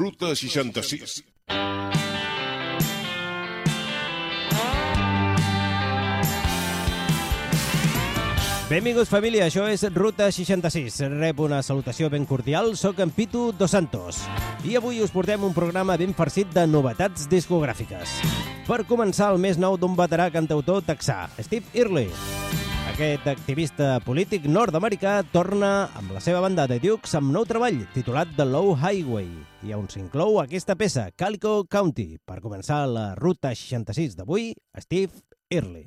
Ruta 66. Benvinguts, família. Això és Ruta 66. Rep una salutació ben cordial. Soc en Pitu Dos Santos. I avui us portem un programa ben farcit de novetats discogràfiques. Per començar, el més nou d'un veterà cantautor texà, Steve Early. Aquest activista polític nord-americà torna amb la seva banda de Dukes amb nou treball titulat The Low Highway i on s'inclou aquesta peça, Calico County. Per començar la Ruta 66 d'avui, Steve Early.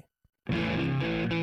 Have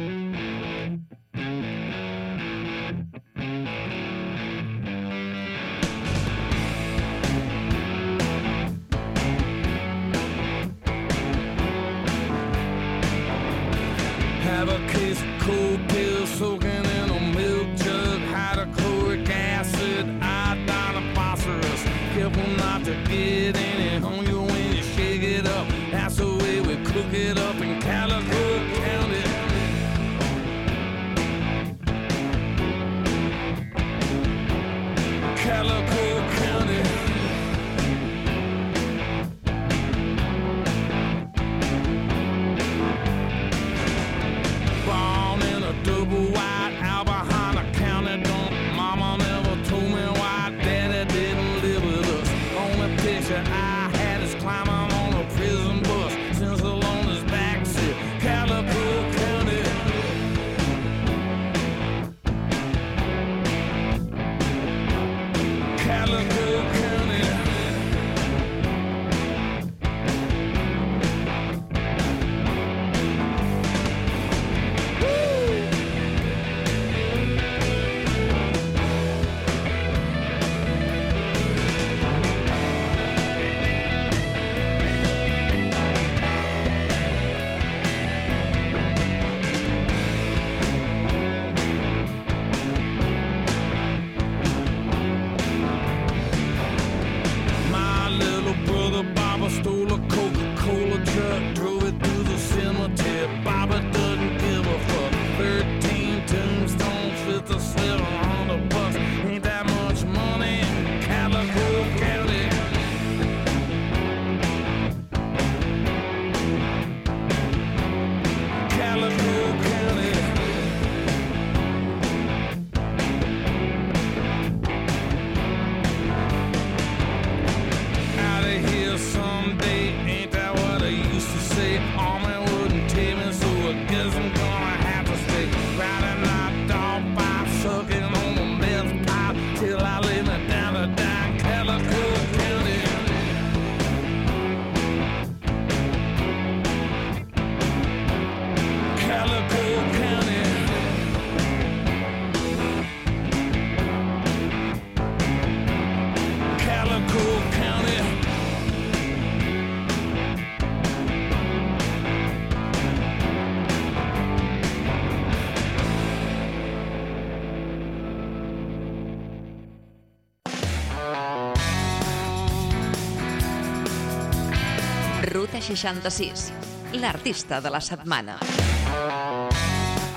66, l'artista de la setmana.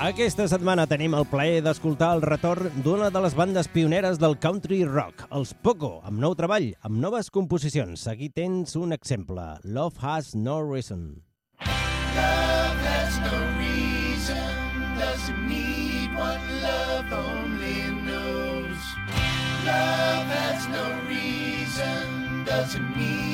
Aquesta setmana tenim el plaer d'escoltar el retorn d'una de les bandes pioneres del country rock, els Poco, amb nou treball, amb noves composicions. Aquí tens un exemple, Love Has No Reason. Love has no reason, doesn't need what love only knows. Love has no reason, doesn't need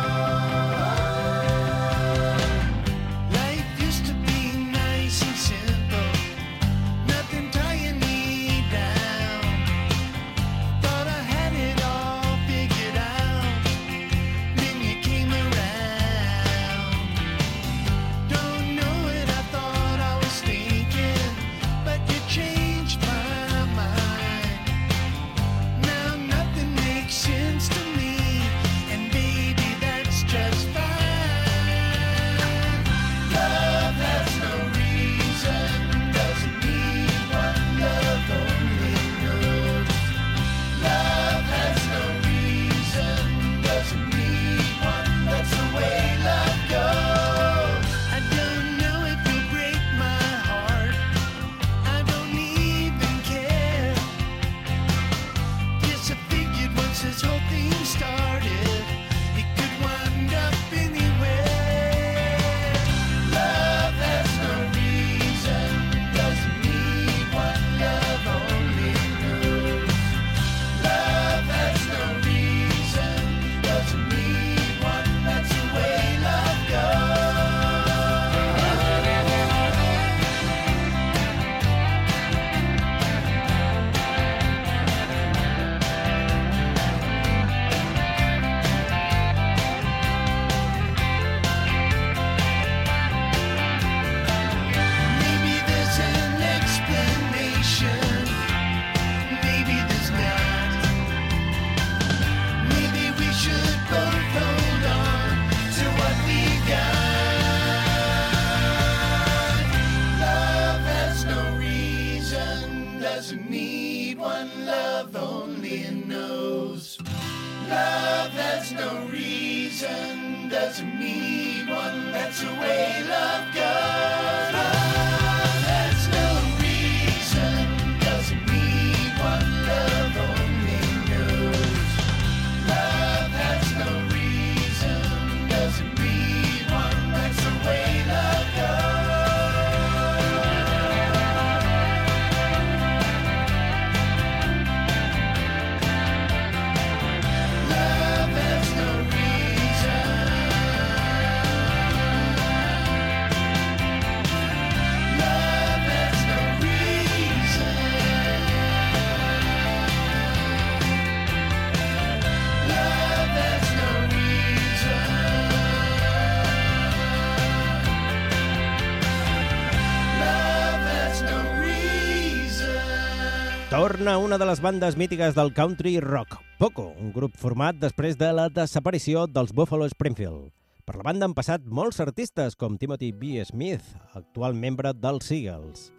Torna una de les bandes mítiques del country rock, Poco, un grup format després de la desaparició dels Buffalo Springfield. Per la banda han passat molts artistes com Timothy B. Smith, actual membre dels Seagulls.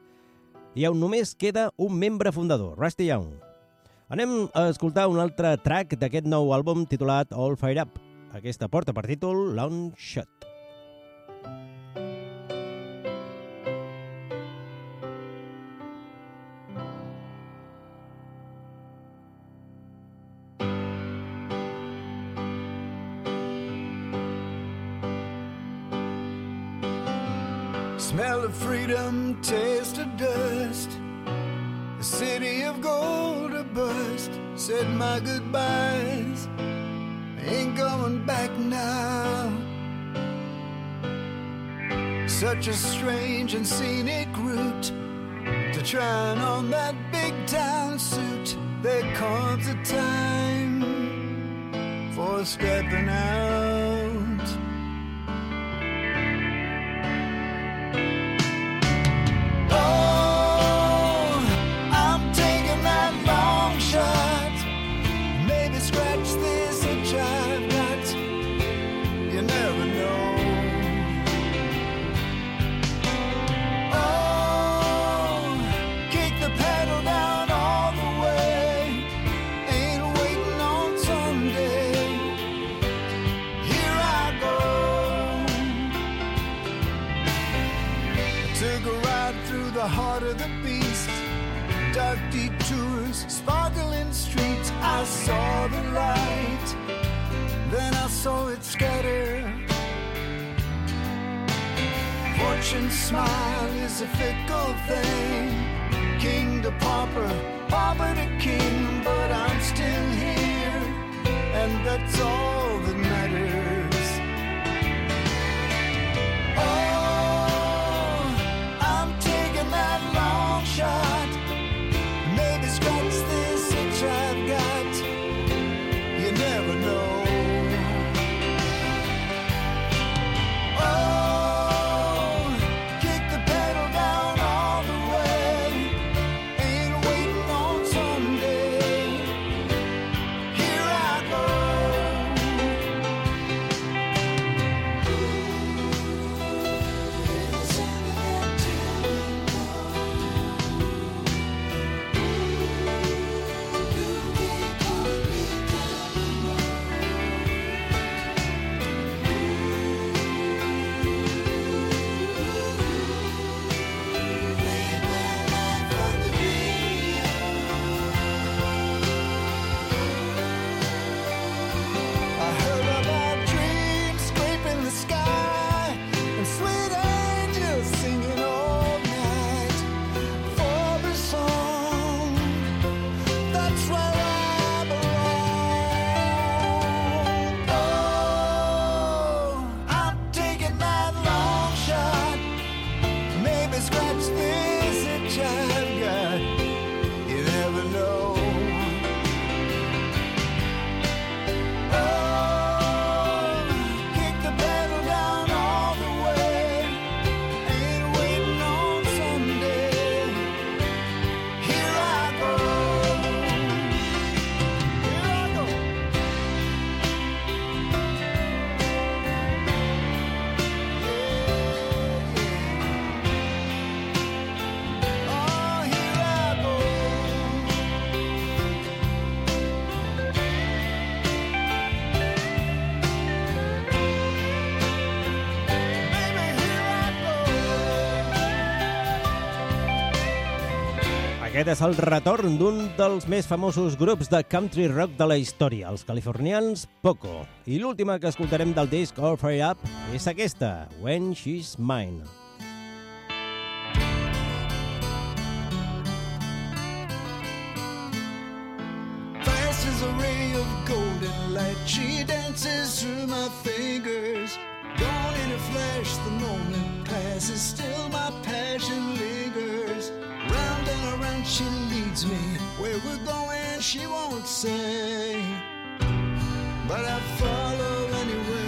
I on només queda un membre fundador, Rusty Young. Anem a escoltar un altre track d'aquest nou àlbum titulat All Fire Up. Aquesta porta per títol Long Shot. Taste of dust. The city of gold a bust. Said my goodbyes. Ain't going back now. Such a strange and scenic route to trying on that big town suit. There comes a time for stepping out. It. Fortune's smile is a fickle thing. King to pauper, pauper to king, but I'm Aquest és el retorn d'un dels més famosos grups de country rock de la història, els californians Poco. I l'última que escoltarem del disc All Fire Up és aquesta, When She's Mine. Fast as a ray of golden light, she dances through my fingers. Gone in a flash, the moment passes, still my passion lingers. She leads me, where we're going she won't say. But I follow anyway.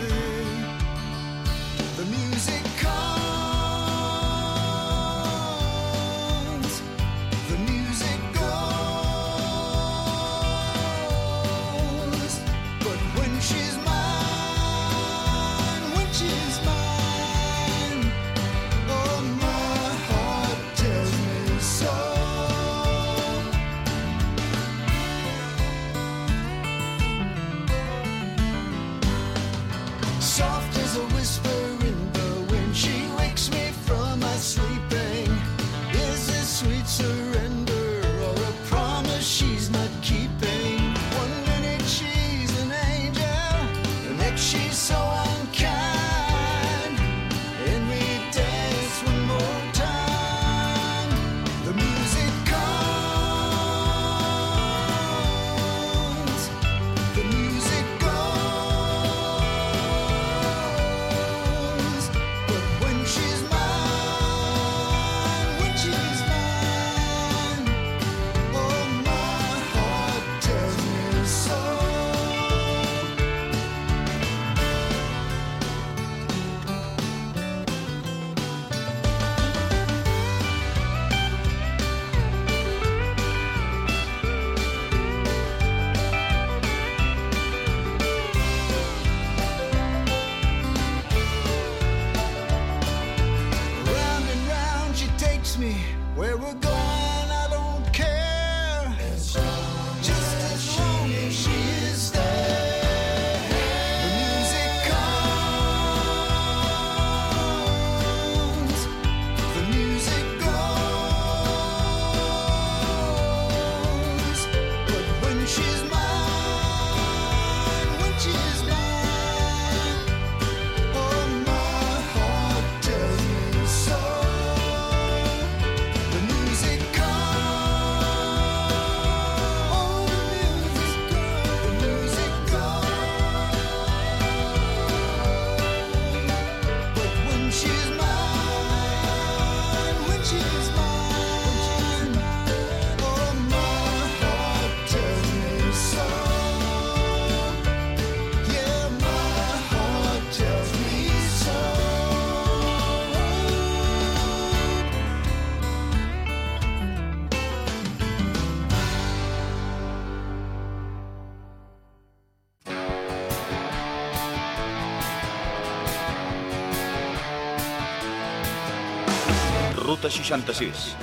Ruta 66.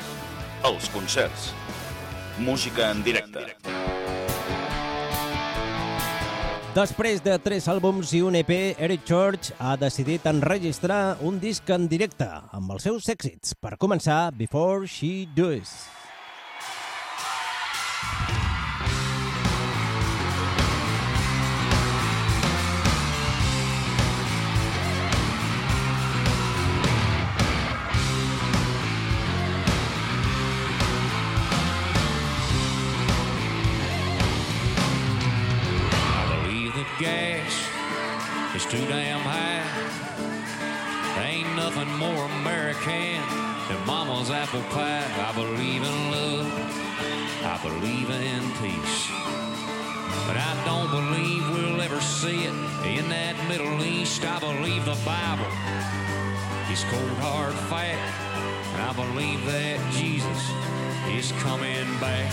Els concerts. Música en directe. Després de tres àlbums i un EP, Eric Church ha decidit enregistrar un disc en directe amb els seus èxits. Per començar, Before She Does. American than mama's apple pie. I believe in love. I believe in peace. But I don't believe we'll ever see it in that Middle East. I believe the Bible is cold hard fact. And I believe that Jesus is coming back.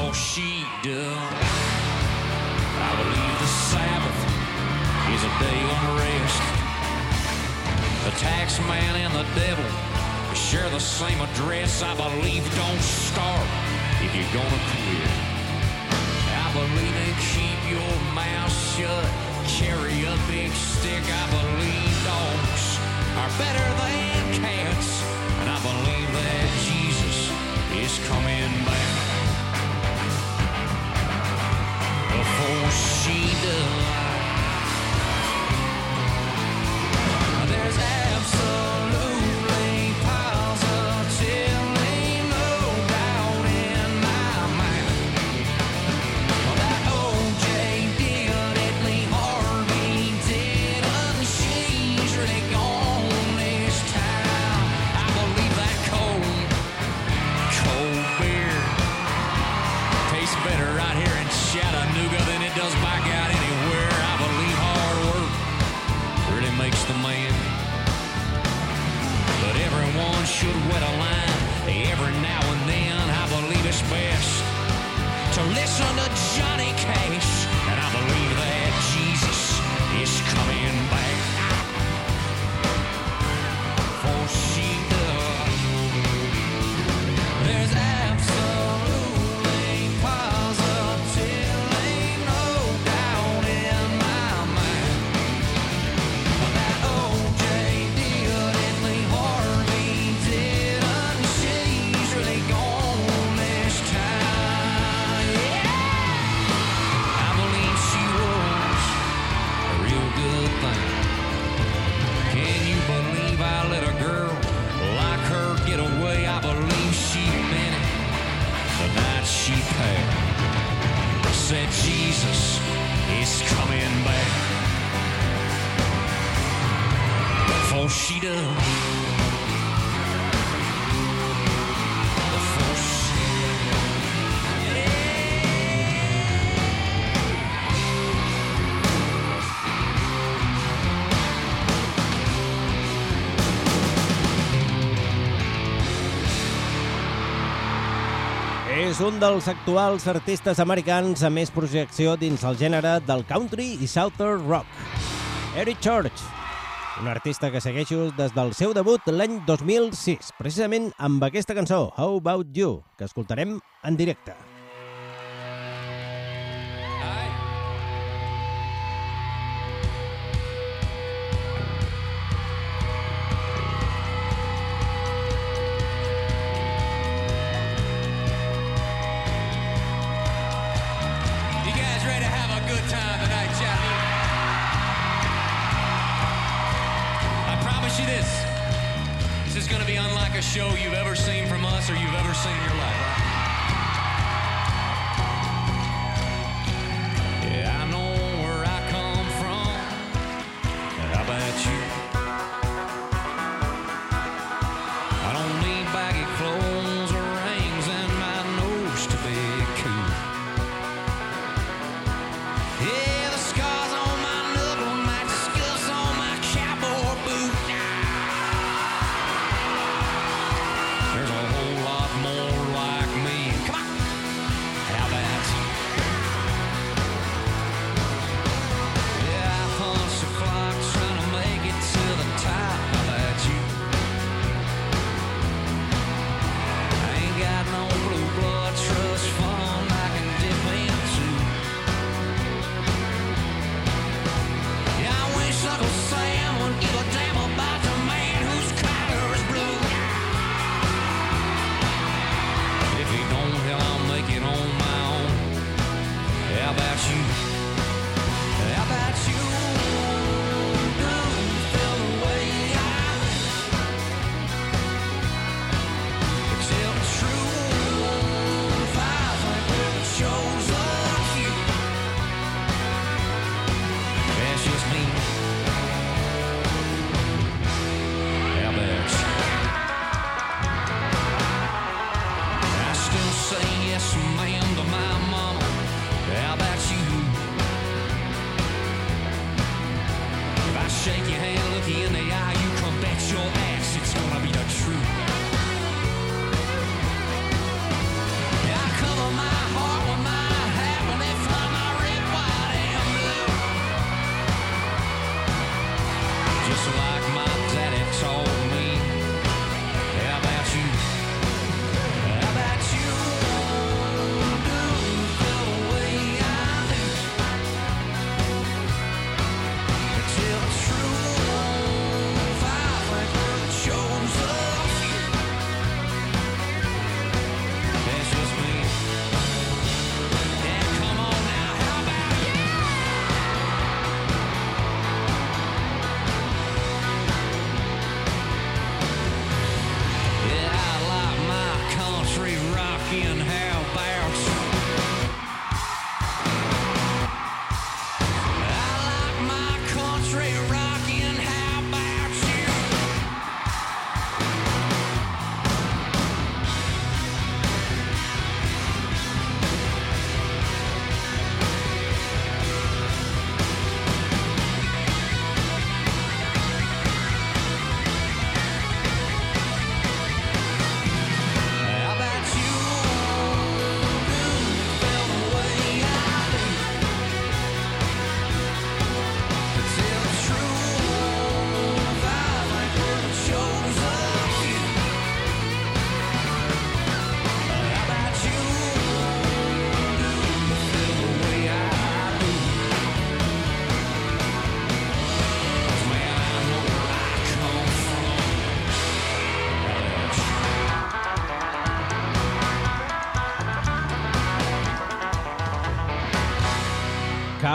Oh, she does. I believe the Sabbath is a day of rest. The tax man and the devil share the same address. I believe don't start if you're gonna quit. I believe in keep your mouth shut. Carry a big stick. I believe dogs are better than cats. And I believe that Jesus is coming back. és un dels actuals artistes americans amb més projecció dins el gènere del country i southern rock. Eric Church, un artista que segueixo des del seu debut l'any 2006, precisament amb aquesta cançó, How About You, que escoltarem en directe.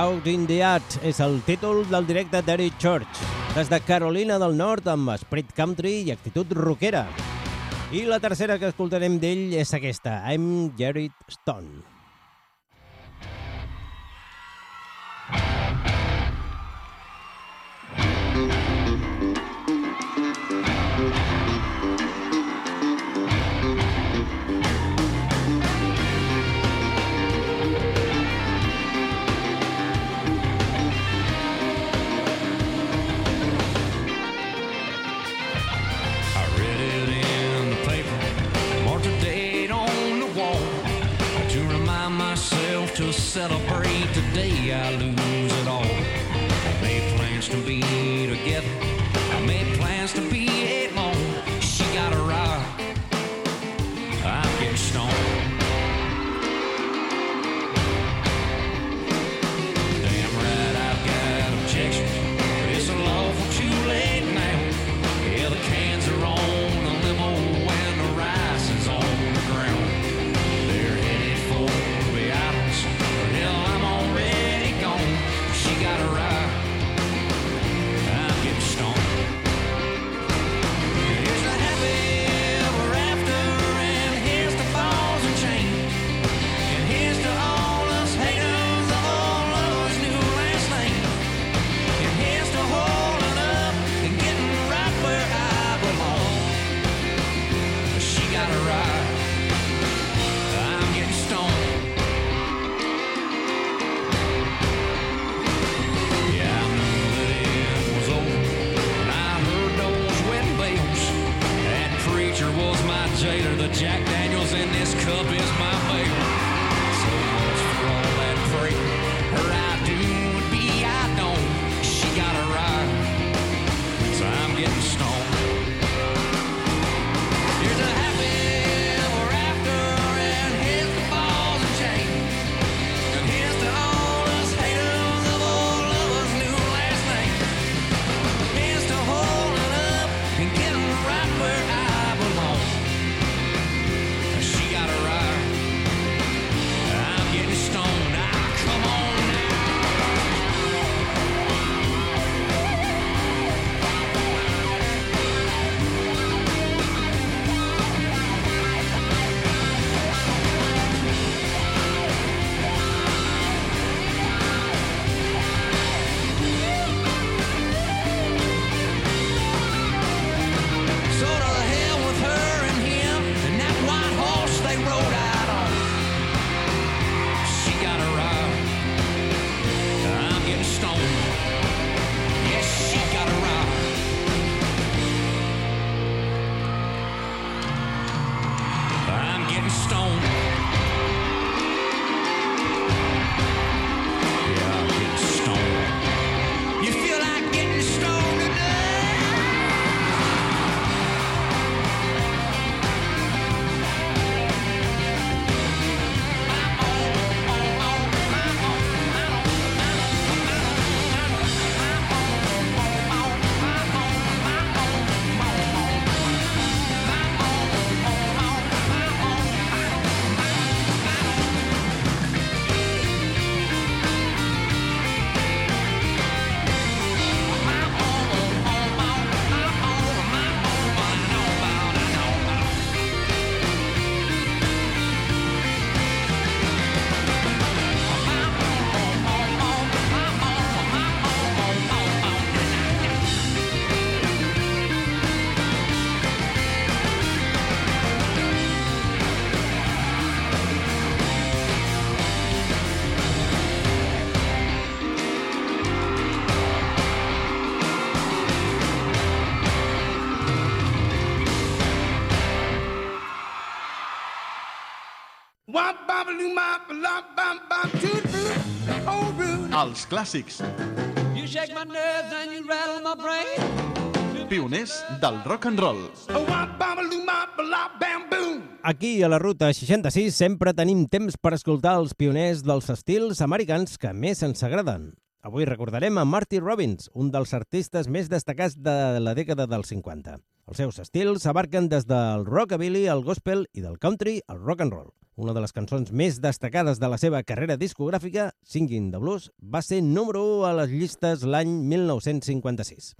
Out in the Arts és el títol del directe d'Ari Church, des de Carolina del Nord amb Spirit Country i actitud rockera. I la tercera que escoltarem d'ell és aquesta, I'm Jared Stone. set up Els clàssics. Pioners del rock and roll. Aquí, a la Ruta 66, sempre tenim temps per escoltar els pioners dels estils americans que més ens agraden. Avui recordarem a Marty Robbins, un dels artistes més destacats de la dècada dels 50. Els seus estils abarquen des del rockabilly al gospel i del country al rock and roll. Una de les cançons més destacades de la seva carrera discogràfica, Singing the Blues, va ser número 1 a les llistes l'any 1956.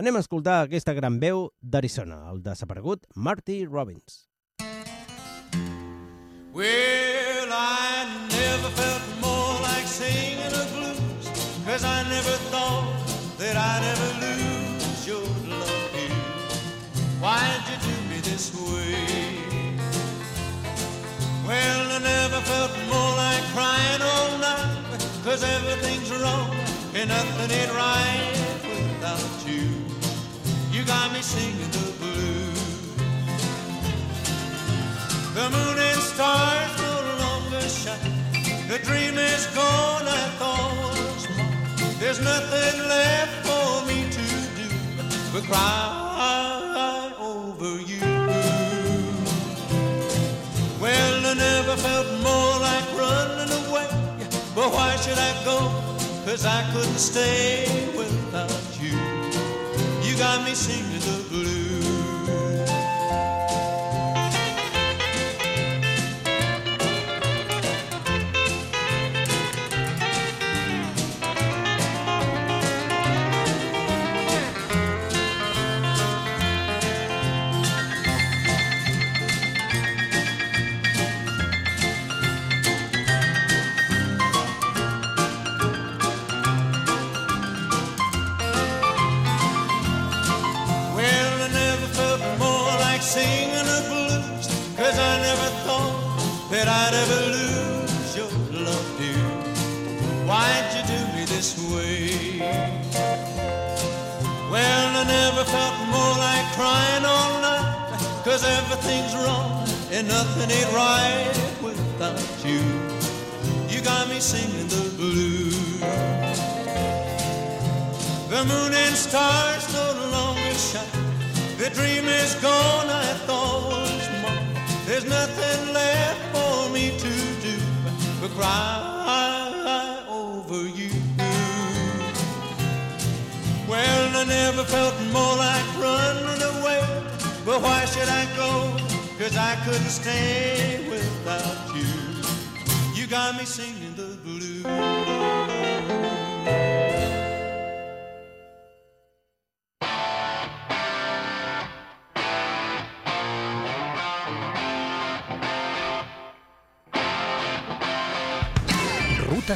Anem a escoltar aquesta gran veu d'Arizona, el desaparegut Marty Robbins. Well, I never felt cause I never thought that I'd ever lose your love here. Why'd you do me this way? Well, I never felt more like crying all night, cause everything's wrong and nothing ain't right without you. You got me singing the blues. The moon and stars no longer shine. The dream is gone, I thought. There's nothing left for me to do but cry over you. Well, I never felt more like running away. But why should I go? Cause I couldn't stay without you. You got me singing the blues.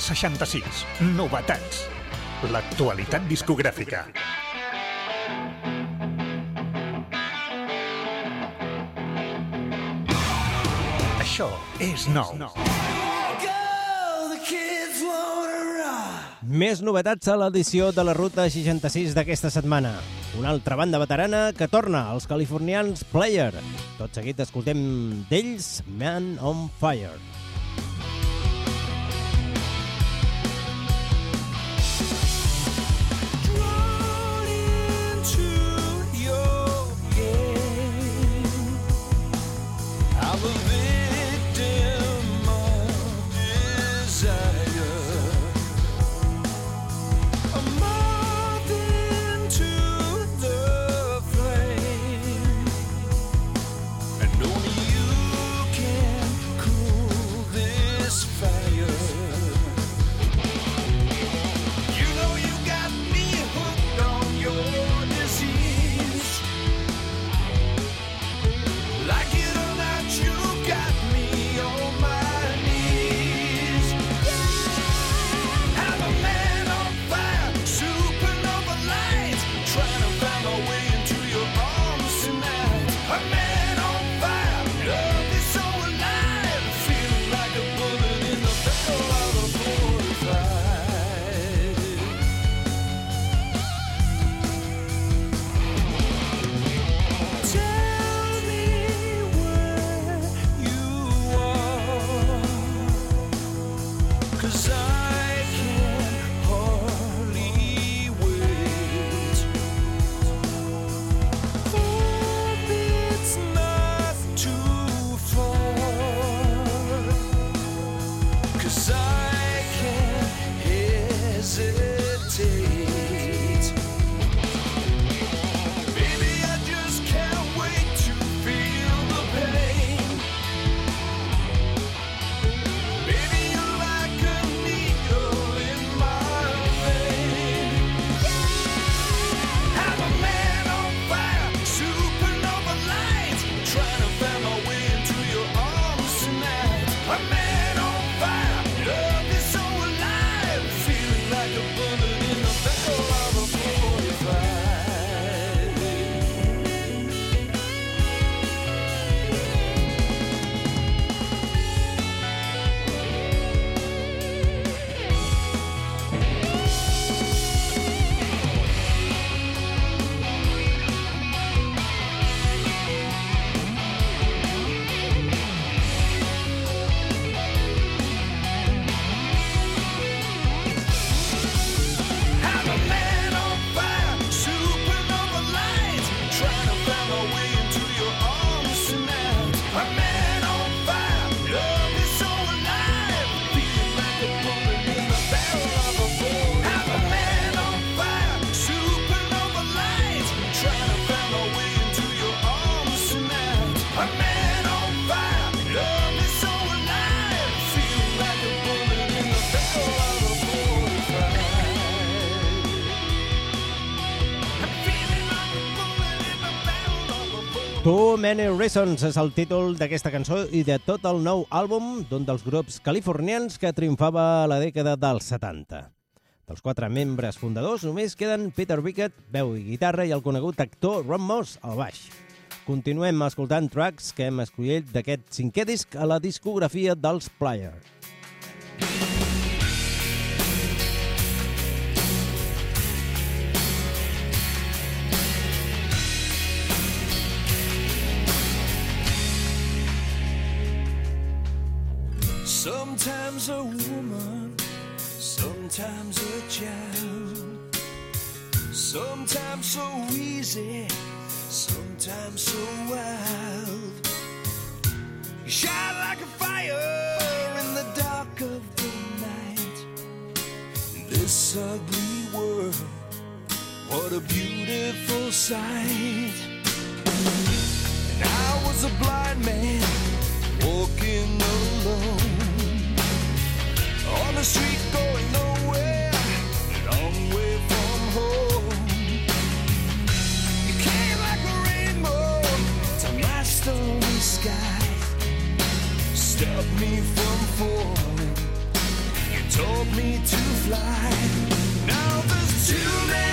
66. Novetats. L'actualitat discogràfica. Això és nou. Més novetats a l'edició de la Ruta 66 d'aquesta setmana. Una altra banda veterana que torna, els californians Player. Tot seguit escoltem d'ells Man on Fire. Many Reasons és el títol d'aquesta cançó i de tot el nou àlbum d'un dels grups californians que triomfava a la dècada dels 70. Dels quatre membres fundadors només queden Peter Bickett, veu i guitarra, i el conegut actor Ron Moss, al baix. Continuem escoltant tracks que hem escollit d'aquest cinquè disc a la discografia dels Player. Sometimes a woman, sometimes a child. Sometimes so easy, sometimes so wild. You shine like a fire in the dark of the night. In this ugly world, what a beautiful sight. And I was a blind man walking alone told me to fly. Now there's too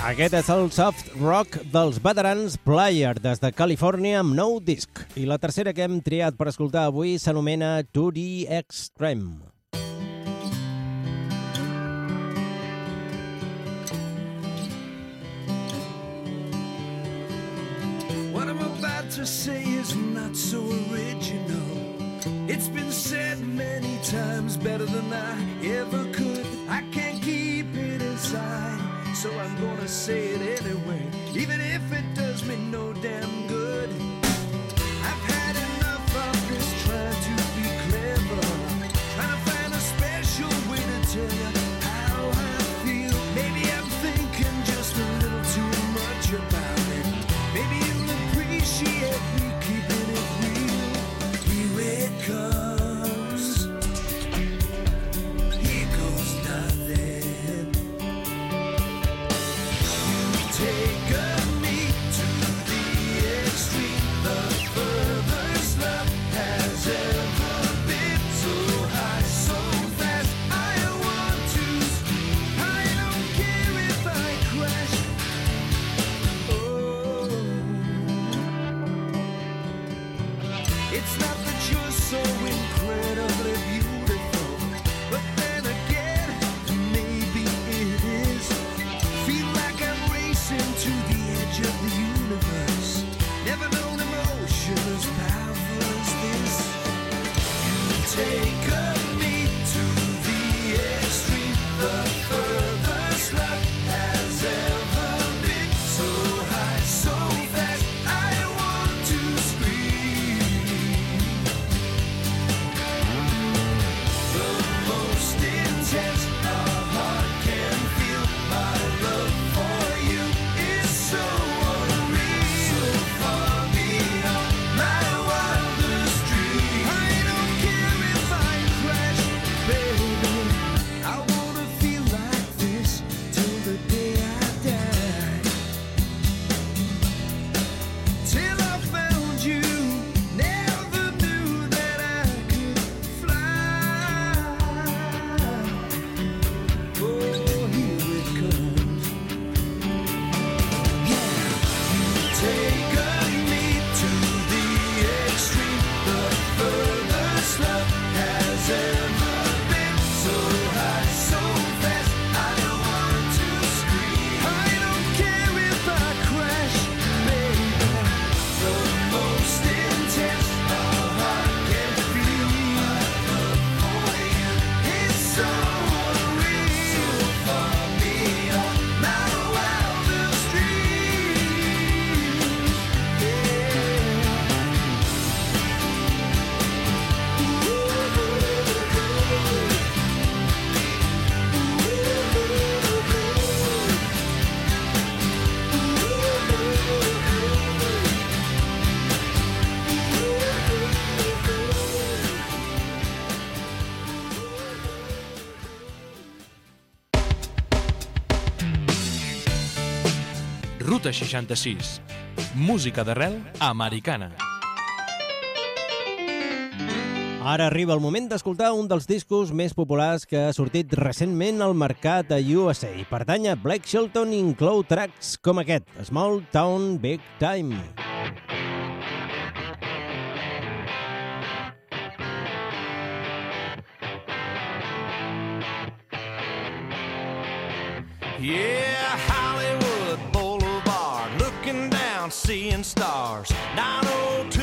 Aquest és el soft rock dels veterans Player des de Califòrnia amb nou disc. I la tercera que hem triat per escoltar avui s'anomena To The Extreme. What I'm about to say is not so original. It's been said many times better than I ever could. I can't keep it inside, so I'm gonna say it anyway, even if it does me no damn good. 66. Música d'arrel americana. Ara arriba el moment d'escoltar un dels discos més populars que ha sortit recentment al mercat a USA. Pertany a Black Shelton i inclou tracks com aquest, Small Town Big Time. Yeah! stars. 902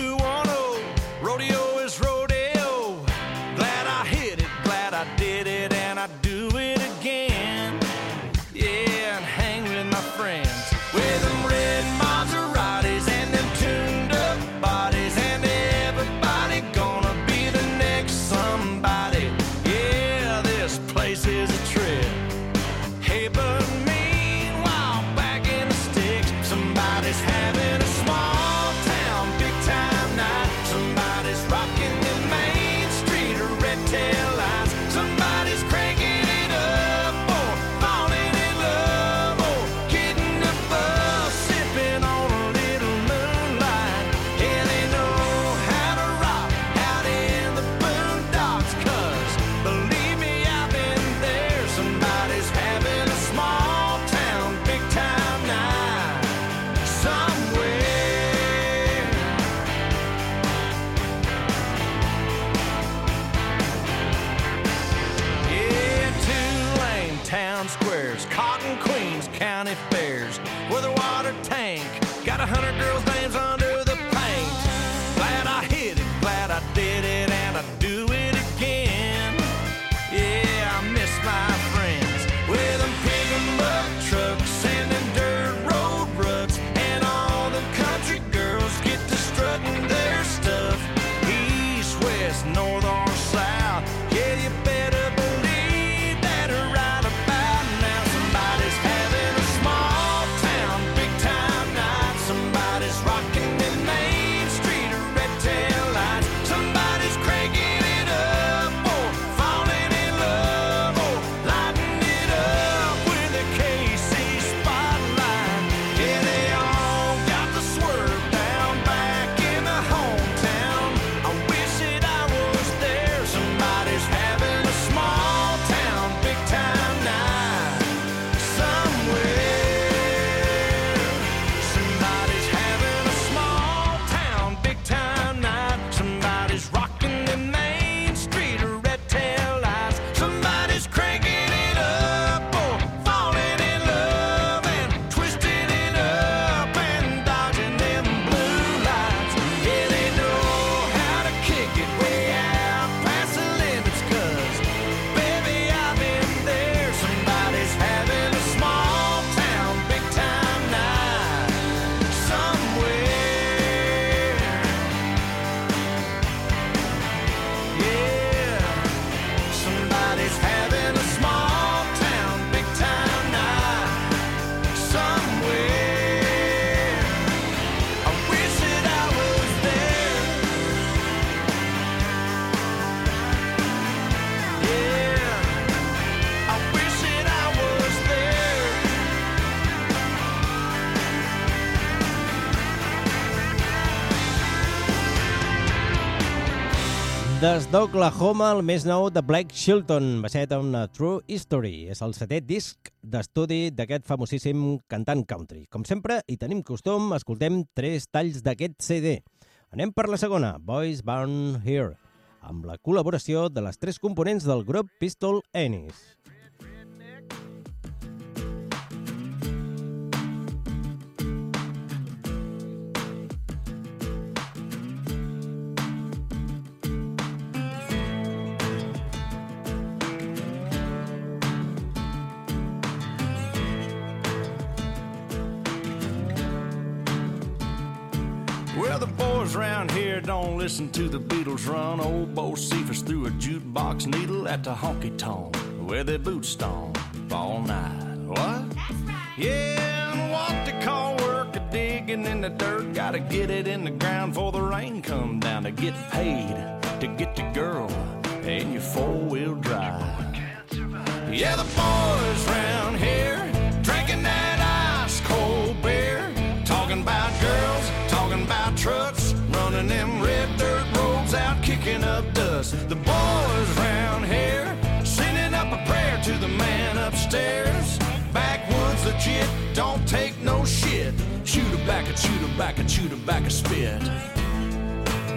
Des d'Oklahoma, el més nou de Black Shilton, basat en una True History. És el setè disc d'estudi d'aquest famosíssim cantant country. Com sempre, i tenim costum, escoltem tres talls d'aquest CD. Anem per la segona, Boys Born Here, amb la col·laboració de les tres components del grup Pistol Ennis. Clowns round here don't listen to the Beatles run. Old Bo Cephas threw a jukebox needle at the honky tonk where they boot stomp all night. What? That's right. Yeah, and what they call work a digging in the dirt. Gotta get it in the ground before the rain come down to get paid to get your girl in your four wheel drive. Yeah, the boys round here running them red dirt roads out, kicking up dust. The boys round here sending up a prayer to the man upstairs. Backwoods legit, don't take no shit. Shoot a back, a shoot a back, a shoot a back, a spit.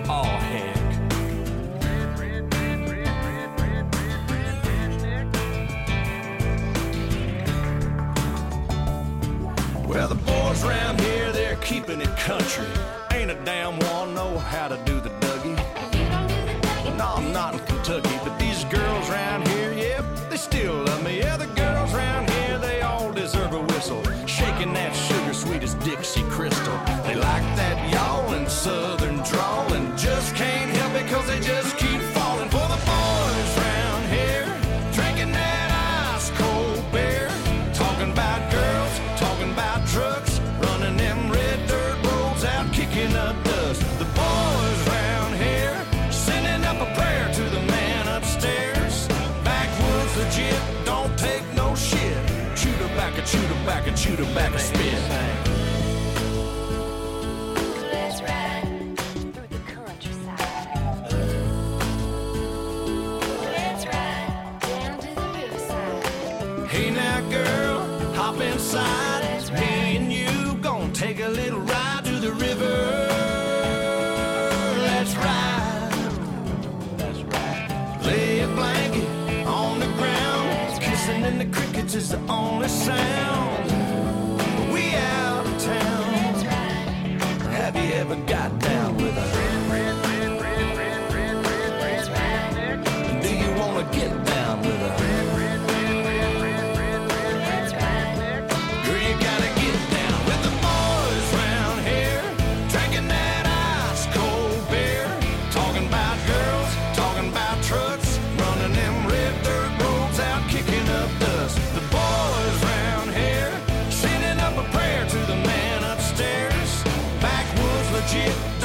Oh heck. Well, the boys round here keeping it country. Ain't a damn one know how to do the Dougie. No, I'm not in Kentucky, but these girls around here, yep, they still love me. Yeah, the girls around here, they all deserve a whistle. Shaking that sugar sweet as Dixie Crystal. Girl, hop inside. Me and you gonna take a little ride to the river. Let's ride. Let's ride. Lay a blanket on the ground. Kissing in the crickets is the only sound. Egypt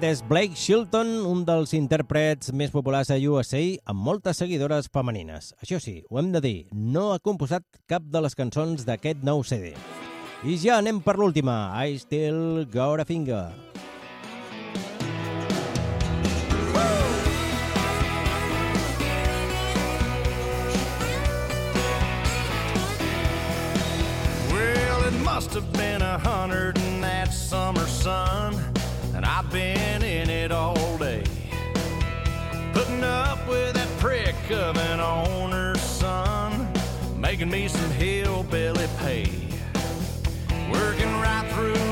Aquest és Blake Shilton, un dels intèrprets més populars a USA, amb moltes seguidores femenines. Això sí, ho hem de dir, no ha composat cap de les cançons d'aquest nou CD. I ja anem per l'última, I Still Got a Finger. Well, it must have been a hundred in that summer sun, and I've been in it all day. Putting up with that prick of an owner's son, making me some hillbilly pay. Working right through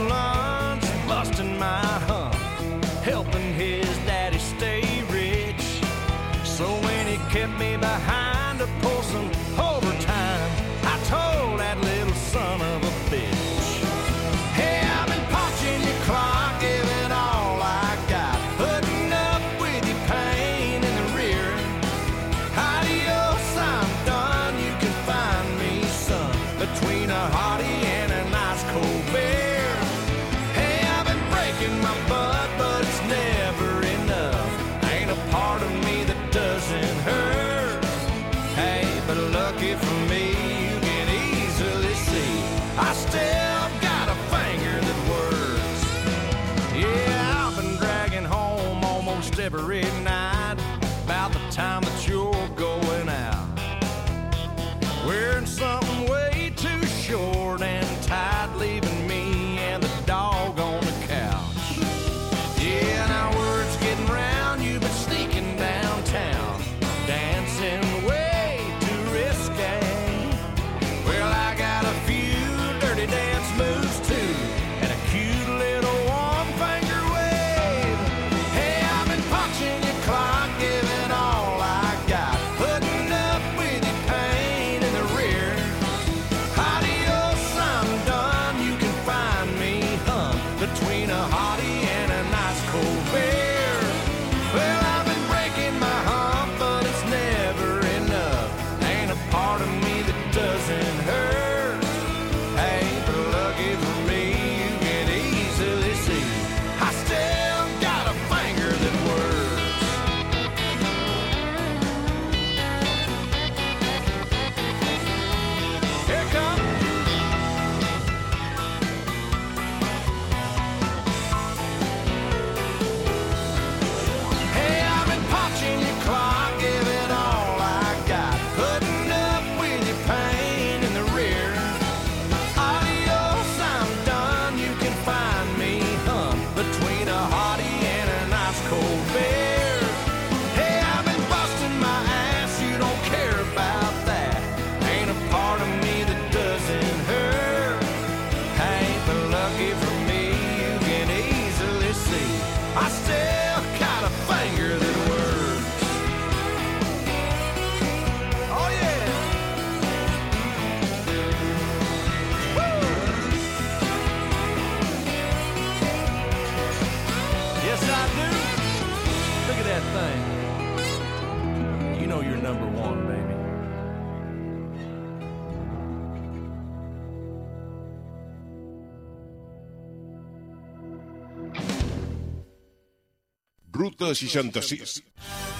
producte 66.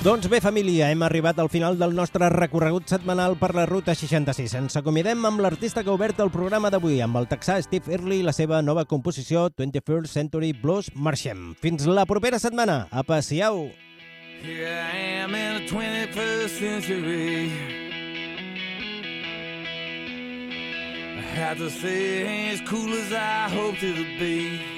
Doncs bé, família, hem arribat al final del nostre recorregut setmanal per la Ruta 66. Ens acomidem amb l'artista que ha obert el programa d'avui, amb el texà Steve Early i la seva nova composició 21st Century Blues Marxem. Fins la propera setmana. A passeu! Here I am in the 21st century I have to say it ain't as cool as I hoped it would be